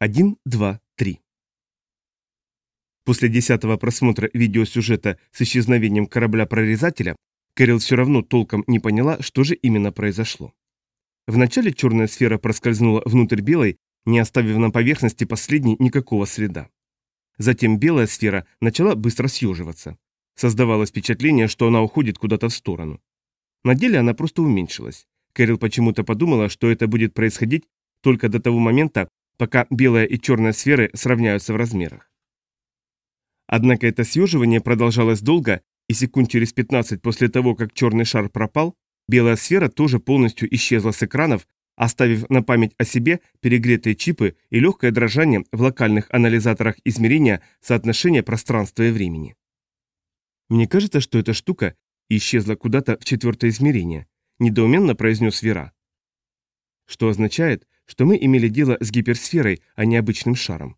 1, 2, 3. После десятого просмотра видеосюжета с исчезновением корабля-прорезателя Кэрил все равно толком не поняла, что же именно произошло. Вначале черная сфера проскользнула внутрь белой, не оставив на поверхности последней никакого следа. Затем белая сфера начала быстро съеживаться. Создавалось впечатление, что она уходит куда-то в сторону. На деле она просто уменьшилась. Кэрил почему-то подумала, что это будет происходить только до того момента, пока белая и черная сферы сравняются в размерах. Однако это съеживание продолжалось долго, и секунд через 15 после того, как черный шар пропал, белая сфера тоже полностью исчезла с экранов, оставив на память о себе перегретые чипы и легкое дрожание в локальных анализаторах измерения соотношения пространства и времени. «Мне кажется, что эта штука исчезла куда-то в четвертое измерение», – недоуменно произнес Вера. Что означает, что мы имели дело с гиперсферой, а не обычным шаром.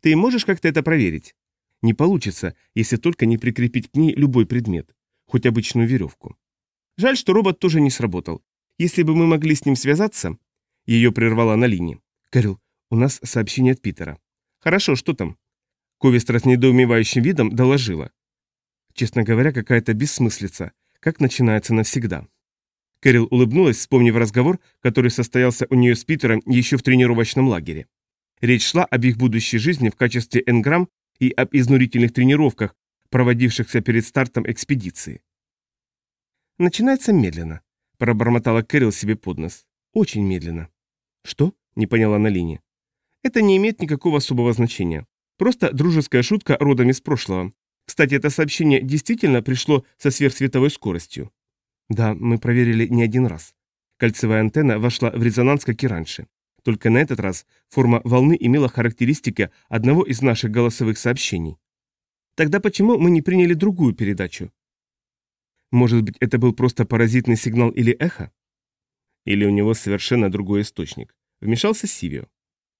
Ты можешь как-то это проверить? Не получится, если только не прикрепить к ней любой предмет, хоть обычную веревку. Жаль, что робот тоже не сработал. Если бы мы могли с ним связаться... Ее прервала на линии. Кэрил, у нас сообщение от Питера. Хорошо, что там? Ковистра с недоумевающим видом доложила. Честно говоря, какая-то бессмыслица. Как начинается навсегда. Кэрил улыбнулась, вспомнив разговор, который состоялся у нее с Питером еще в тренировочном лагере. Речь шла об их будущей жизни в качестве энграмм и об изнурительных тренировках, проводившихся перед стартом экспедиции. «Начинается медленно», – пробормотала Кэрил себе под нос. «Очень медленно». «Что?» – не поняла Налини. «Это не имеет никакого особого значения. Просто дружеская шутка родом из прошлого. Кстати, это сообщение действительно пришло со сверхсветовой скоростью. Да, мы проверили не один раз. Кольцевая антенна вошла в резонанс, как и раньше. Только на этот раз форма волны имела характеристики одного из наших голосовых сообщений. Тогда почему мы не приняли другую передачу? Может быть, это был просто паразитный сигнал или эхо? Или у него совершенно другой источник? Вмешался Сивио.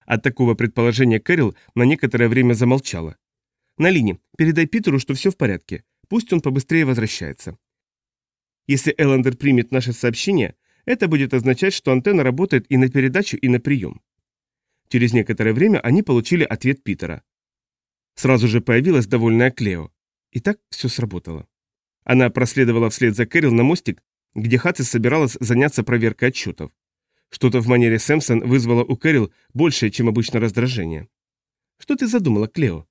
От такого предположения Кэрил на некоторое время замолчала. На передай Питеру, что все в порядке. Пусть он побыстрее возвращается. Если Эллендер примет наше сообщение, это будет означать, что антенна работает и на передачу, и на прием. Через некоторое время они получили ответ Питера. Сразу же появилась довольная Клео. И так все сработало. Она проследовала вслед за Кэрил на мостик, где Хатси собиралась заняться проверкой отчетов. Что-то в манере Сэмпсон вызвало у Кэрил большее, чем обычно раздражение. «Что ты задумала, Клео?»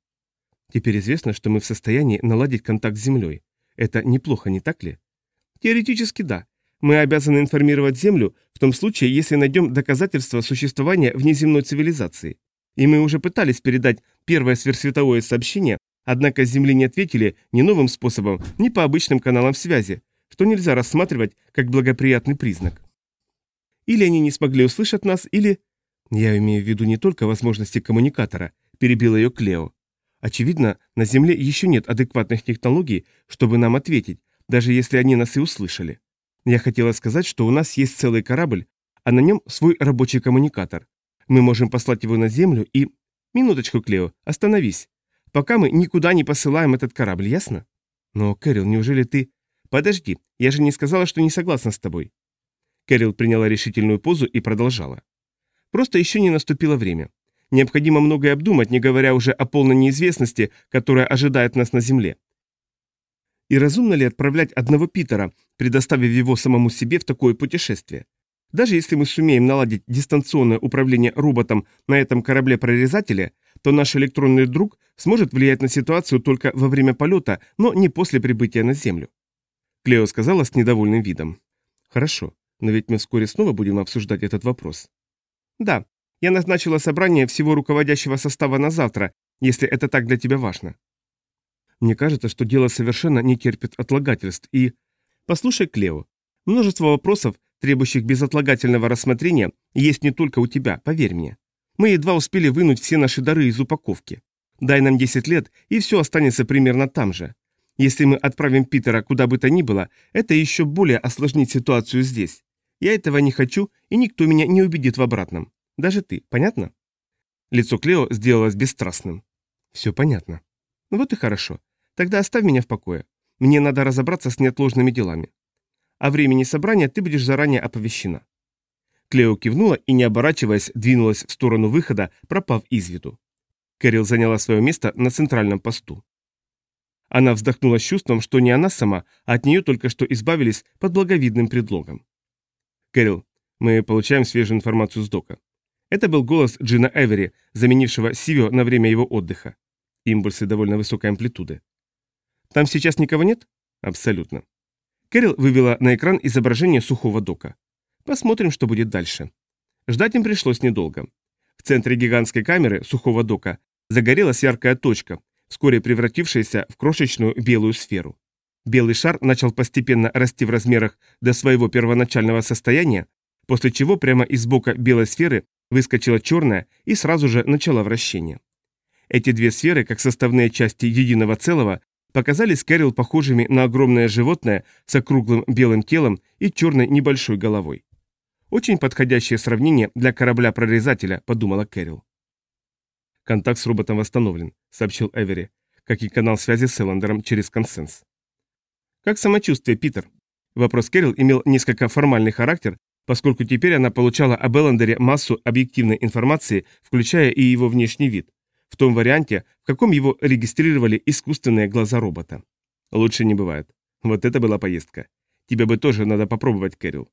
«Теперь известно, что мы в состоянии наладить контакт с Землей. Это неплохо, не так ли?» Теоретически да. Мы обязаны информировать Землю в том случае, если найдем доказательства существования внеземной цивилизации. И мы уже пытались передать первое сверхсветовое сообщение, однако Земли не ответили ни новым способом, ни по обычным каналам связи, что нельзя рассматривать как благоприятный признак. Или они не смогли услышать нас, или... Я имею в виду не только возможности коммуникатора, перебил ее Клео. Очевидно, на Земле еще нет адекватных технологий, чтобы нам ответить, даже если они нас и услышали. Я хотела сказать, что у нас есть целый корабль, а на нем свой рабочий коммуникатор. Мы можем послать его на Землю и... Минуточку, Клео, остановись. Пока мы никуда не посылаем этот корабль, ясно? Но, Кэрил, неужели ты... Подожди, я же не сказала, что не согласна с тобой. Кэрил приняла решительную позу и продолжала. Просто еще не наступило время. Необходимо многое обдумать, не говоря уже о полной неизвестности, которая ожидает нас на Земле. И разумно ли отправлять одного Питера, предоставив его самому себе в такое путешествие? Даже если мы сумеем наладить дистанционное управление роботом на этом корабле-прорезателе, то наш электронный друг сможет влиять на ситуацию только во время полета, но не после прибытия на Землю. Клео сказала с недовольным видом. Хорошо, но ведь мы вскоре снова будем обсуждать этот вопрос. Да, я назначила собрание всего руководящего состава на завтра, если это так для тебя важно. Мне кажется, что дело совершенно не терпит отлагательств и... Послушай, Клео, множество вопросов, требующих безотлагательного рассмотрения, есть не только у тебя, поверь мне. Мы едва успели вынуть все наши дары из упаковки. Дай нам 10 лет, и все останется примерно там же. Если мы отправим Питера куда бы то ни было, это еще более осложнит ситуацию здесь. Я этого не хочу, и никто меня не убедит в обратном. Даже ты, понятно? Лицо Клео сделалось бесстрастным. Все понятно. Вот и хорошо. Тогда оставь меня в покое. Мне надо разобраться с неотложными делами. О времени собрания ты будешь заранее оповещена. Клео кивнула и, не оборачиваясь, двинулась в сторону выхода, пропав из виду. Кэрил заняла свое место на центральном посту. Она вздохнула с чувством, что не она сама, а от нее только что избавились под благовидным предлогом. «Кэрил, мы получаем свежую информацию с дока». Это был голос Джина Эвери, заменившего Сивио на время его отдыха. Импульсы довольно высокой амплитуды. «Там сейчас никого нет?» «Абсолютно». Кэрил вывела на экран изображение сухого дока. Посмотрим, что будет дальше. Ждать им пришлось недолго. В центре гигантской камеры сухого дока загорелась яркая точка, вскоре превратившаяся в крошечную белую сферу. Белый шар начал постепенно расти в размерах до своего первоначального состояния, после чего прямо из бока белой сферы выскочила черная и сразу же начала вращение. Эти две сферы, как составные части единого целого, показались Кэрил похожими на огромное животное с округлым белым телом и черной небольшой головой. Очень подходящее сравнение для корабля-прорезателя, подумала Кэрил. Контакт с роботом восстановлен, сообщил Эвери, как и канал связи с Эллендером через консенс. Как самочувствие, Питер? Вопрос Кэрил имел несколько формальный характер, поскольку теперь она получала об Эллендере массу объективной информации, включая и его внешний вид, в том варианте, в каком его регистрировали искусственные глаза робота. Лучше не бывает. Вот это была поездка. Тебе бы тоже надо попробовать, Кэрил.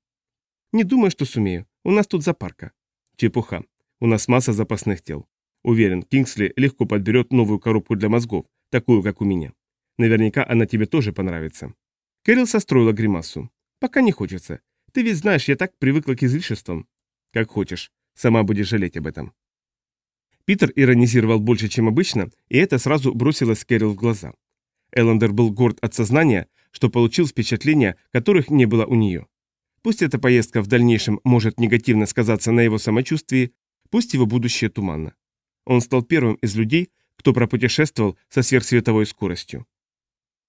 Не думаю, что сумею. У нас тут запарка. Чепуха. У нас масса запасных тел. Уверен, Кингсли легко подберет новую коробку для мозгов, такую, как у меня. Наверняка она тебе тоже понравится. Кэрил состроила гримасу. Пока не хочется. Ты ведь знаешь, я так привыкла к излишествам. Как хочешь. Сама будешь жалеть об этом. Питер иронизировал больше, чем обычно, и это сразу бросилось Кэрил в глаза. Эллендер был горд от сознания, что получил впечатления, которых не было у нее. Пусть эта поездка в дальнейшем может негативно сказаться на его самочувствии, пусть его будущее туманно. Он стал первым из людей, кто пропутешествовал со сверхсветовой скоростью.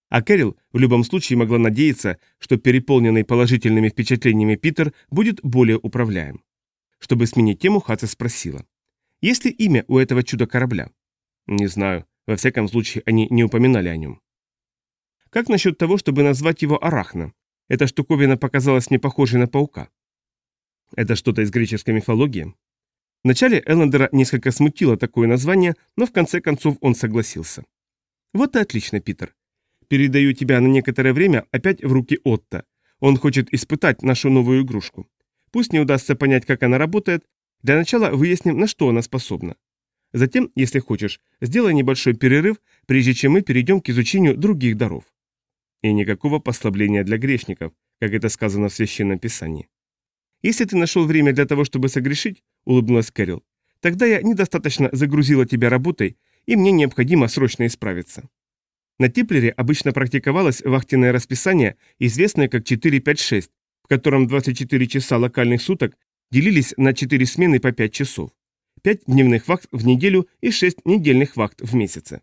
А Кэрил в любом случае могла надеяться, что переполненный положительными впечатлениями Питер будет более управляем. Чтобы сменить тему, Хатса спросила. Есть ли имя у этого чудо-корабля? Не знаю. Во всяком случае, они не упоминали о нем. Как насчет того, чтобы назвать его Арахна? Эта штуковина показалась мне похожей на паука. Это что-то из греческой мифологии? Вначале Эллендера несколько смутило такое название, но в конце концов он согласился. Вот и отлично, Питер. Передаю тебя на некоторое время опять в руки Отто. Он хочет испытать нашу новую игрушку. Пусть не удастся понять, как она работает, для начала выясним, на что она способна. Затем, если хочешь, сделай небольшой перерыв, прежде чем мы перейдем к изучению других даров. И никакого послабления для грешников, как это сказано в Священном Писании. Если ты нашел время для того, чтобы согрешить, улыбнулась Кэрил, тогда я недостаточно загрузила тебя работой, и мне необходимо срочно исправиться. На Типлере обычно практиковалось вахтенное расписание, известное как 4-5-6, в котором 24 часа локальных суток делились на 4 смены по 5 часов. 5 дневных вахт в неделю и 6 недельных вахт в месяце.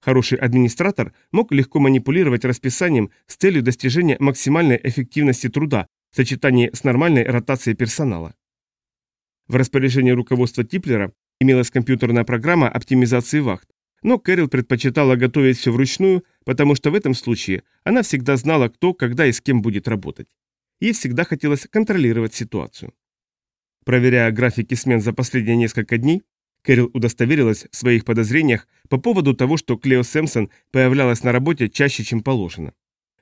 Хороший администратор мог легко манипулировать расписанием с целью достижения максимальной эффективности труда в сочетании с нормальной ротацией персонала. В распоряжении руководства Типлера имелась компьютерная программа оптимизации вахт, но Кэрил предпочитала готовить все вручную, потому что в этом случае она всегда знала, кто, когда и с кем будет работать. Ей всегда хотелось контролировать ситуацию. Проверяя графики смен за последние несколько дней, Кэрил удостоверилась в своих подозрениях по поводу того, что Клео Сэмпсон появлялась на работе чаще, чем положено.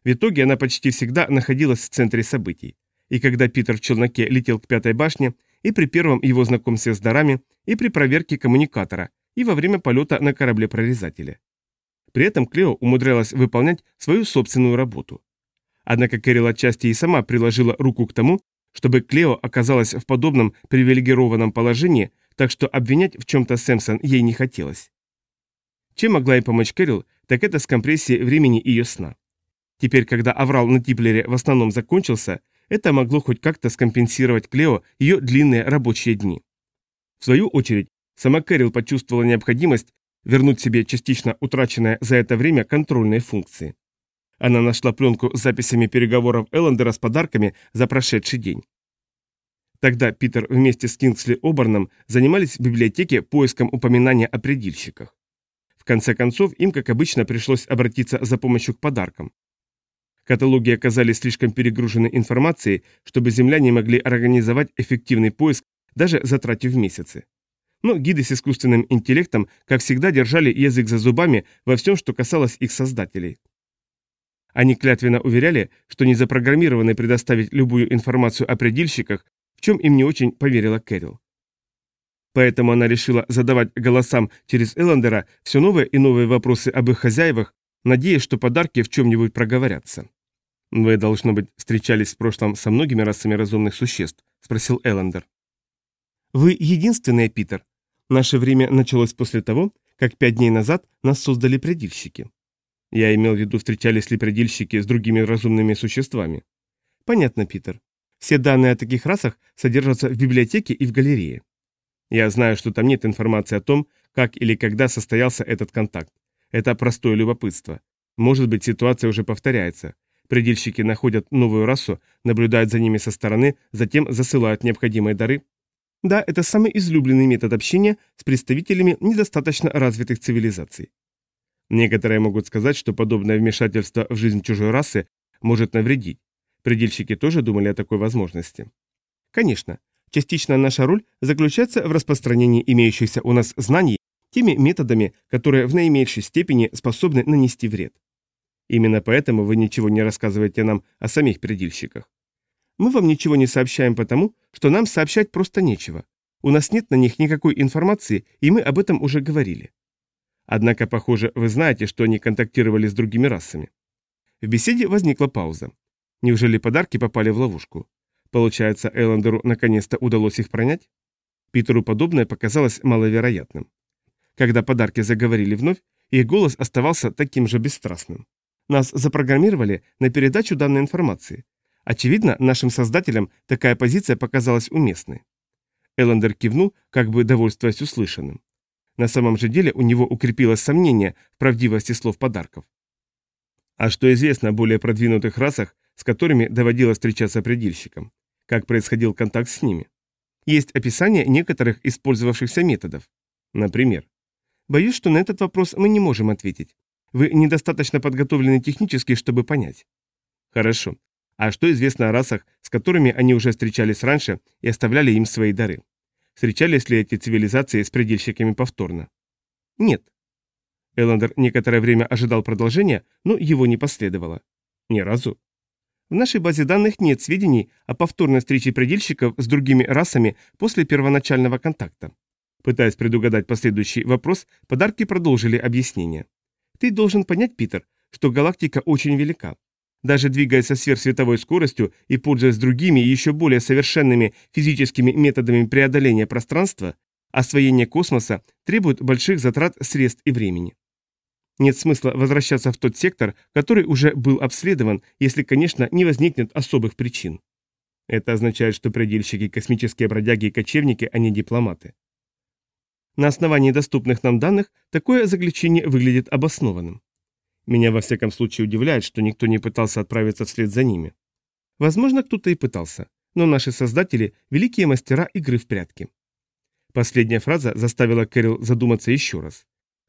В итоге она почти всегда находилась в центре событий. И когда Питер в челноке летел к пятой башне, и при первом его знакомстве с дарами, и при проверке коммуникатора, и во время полета на корабле-прорезателе. При этом Клео умудрялась выполнять свою собственную работу. Однако Кэрил отчасти и сама приложила руку к тому, чтобы Клео оказалась в подобном привилегированном положении, так что обвинять в чем-то Сэмсон ей не хотелось. Чем могла ей помочь Кэрил, так это с компрессией времени ее сна. Теперь, когда аврал на Типлере в основном закончился, это могло хоть как-то скомпенсировать Клео ее длинные рабочие дни. В свою очередь, сама Кэрил почувствовала необходимость вернуть себе частично утраченное за это время контрольные функции. Она нашла пленку с записями переговоров Эллендера с подарками за прошедший день. Тогда Питер вместе с Кингсли Оберном занимались в библиотеке поиском упоминания о предельщиках. В конце концов, им, как обычно, пришлось обратиться за помощью к подаркам. Каталоги оказались слишком перегружены информацией, чтобы земляне могли организовать эффективный поиск, даже затратив месяцы. Но гиды с искусственным интеллектом, как всегда, держали язык за зубами во всем, что касалось их создателей. Они клятвенно уверяли, что не запрограммированы предоставить любую информацию о предельщиках, в чем им не очень поверила Кэрил. Поэтому она решила задавать голосам через Эллендера все новые и новые вопросы об их хозяевах, надеясь, что подарки в чем-нибудь проговорятся. «Вы, должно быть, встречались в прошлом со многими расами разумных существ?» – спросил Эллендер. «Вы единственный, Питер. Наше время началось после того, как пять дней назад нас создали предельщики. Я имел в виду, встречались ли предельщики с другими разумными существами. Понятно, Питер. Все данные о таких расах содержатся в библиотеке и в галерее. Я знаю, что там нет информации о том, как или когда состоялся этот контакт. Это простое любопытство. Может быть, ситуация уже повторяется. Предельщики находят новую расу, наблюдают за ними со стороны, затем засылают необходимые дары. Да, это самый излюбленный метод общения с представителями недостаточно развитых цивилизаций. Некоторые могут сказать, что подобное вмешательство в жизнь чужой расы может навредить. Предельщики тоже думали о такой возможности. Конечно, частично наша роль заключается в распространении имеющихся у нас знаний теми методами, которые в наименьшей степени способны нанести вред. Именно поэтому вы ничего не рассказываете нам о самих предельщиках. Мы вам ничего не сообщаем потому, что нам сообщать просто нечего. У нас нет на них никакой информации, и мы об этом уже говорили. Однако, похоже, вы знаете, что они контактировали с другими расами. В беседе возникла пауза. Неужели подарки попали в ловушку? Получается, Эллендеру наконец-то удалось их пронять? Питеру подобное показалось маловероятным. Когда подарки заговорили вновь, их голос оставался таким же бесстрастным. Нас запрограммировали на передачу данной информации. Очевидно, нашим создателям такая позиция показалась уместной. Эллендер кивнул, как бы довольствуясь услышанным. На самом же деле у него укрепилось сомнение в правдивости слов подарков. А что известно о более продвинутых расах, с которыми доводилось встречаться предельщикам? Как происходил контакт с ними? Есть описание некоторых использовавшихся методов. Например. Боюсь, что на этот вопрос мы не можем ответить. Вы недостаточно подготовлены технически, чтобы понять. Хорошо. А что известно о расах, с которыми они уже встречались раньше и оставляли им свои дары? Встречались ли эти цивилизации с предельщиками повторно? Нет. Эллендер некоторое время ожидал продолжения, но его не последовало. Ни разу. В нашей базе данных нет сведений о повторной встрече предельщиков с другими расами после первоначального контакта. Пытаясь предугадать последующий вопрос, подарки продолжили объяснение. Ты должен понять, Питер, что галактика очень велика. Даже двигаясь со сверхсветовой скоростью и пользуясь другими еще более совершенными физическими методами преодоления пространства, освоение космоса требует больших затрат средств и времени. Нет смысла возвращаться в тот сектор, который уже был обследован, если, конечно, не возникнет особых причин. Это означает, что предельщики – космические бродяги и кочевники, а не дипломаты. На основании доступных нам данных такое заключение выглядит обоснованным. Меня во всяком случае удивляет, что никто не пытался отправиться вслед за ними. Возможно, кто-то и пытался, но наши создатели – великие мастера игры в прятки. Последняя фраза заставила Кэрил задуматься еще раз.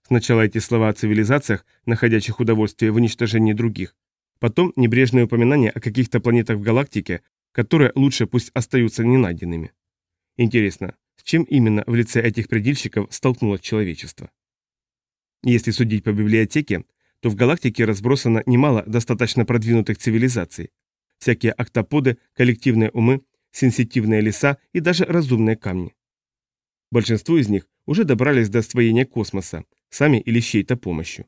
Сначала эти слова о цивилизациях, находящих удовольствие в уничтожении других, потом небрежное упоминание о каких-то планетах в галактике, которые лучше пусть остаются ненайденными. Интересно, с чем именно в лице этих предельщиков столкнулось человечество? Если судить по библиотеке, то в галактике разбросано немало достаточно продвинутых цивилизаций. Всякие октоподы, коллективные умы, сенситивные леса и даже разумные камни. Большинство из них уже добрались до освоения космоса, сами или с чьей-то помощью.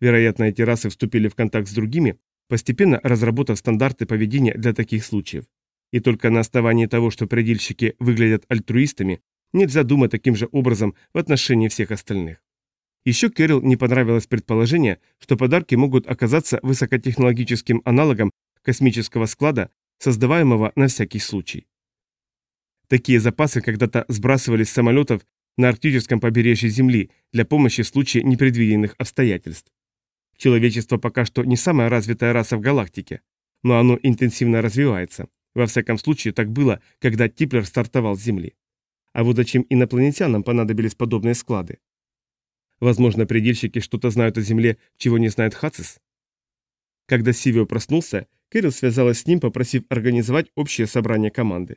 Вероятно, эти расы вступили в контакт с другими, постепенно разработав стандарты поведения для таких случаев. И только на основании того, что предельщики выглядят альтруистами, нельзя думать таким же образом в отношении всех остальных. Еще Кэрил не понравилось предположение, что подарки могут оказаться высокотехнологическим аналогом космического склада, создаваемого на всякий случай. Такие запасы когда-то сбрасывались с самолетов на арктическом побережье Земли для помощи в случае непредвиденных обстоятельств. Человечество пока что не самая развитая раса в галактике, но оно интенсивно развивается. Во всяком случае, так было, когда Типлер стартовал с Земли. А вот зачем инопланетянам понадобились подобные склады? Возможно, предельщики что-то знают о Земле, чего не знает Хацис? Когда Сивио проснулся, Кэрил связалась с ним, попросив организовать общее собрание команды.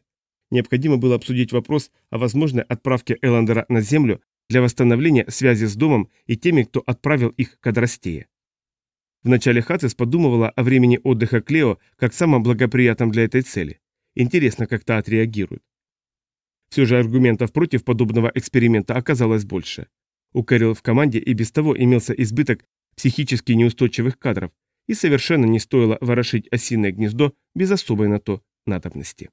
Необходимо было обсудить вопрос о возможной отправке Эландера на Землю для восстановления связи с домом и теми, кто отправил их к Адрастее. Вначале Хацис подумывала о времени отдыха Клео как самом благоприятном для этой цели. Интересно, как та отреагирует. Все же аргументов против подобного эксперимента оказалось больше. У Кэрил в команде и без того имелся избыток психически неустойчивых кадров, и совершенно не стоило ворошить осиное гнездо без особой на то надобности.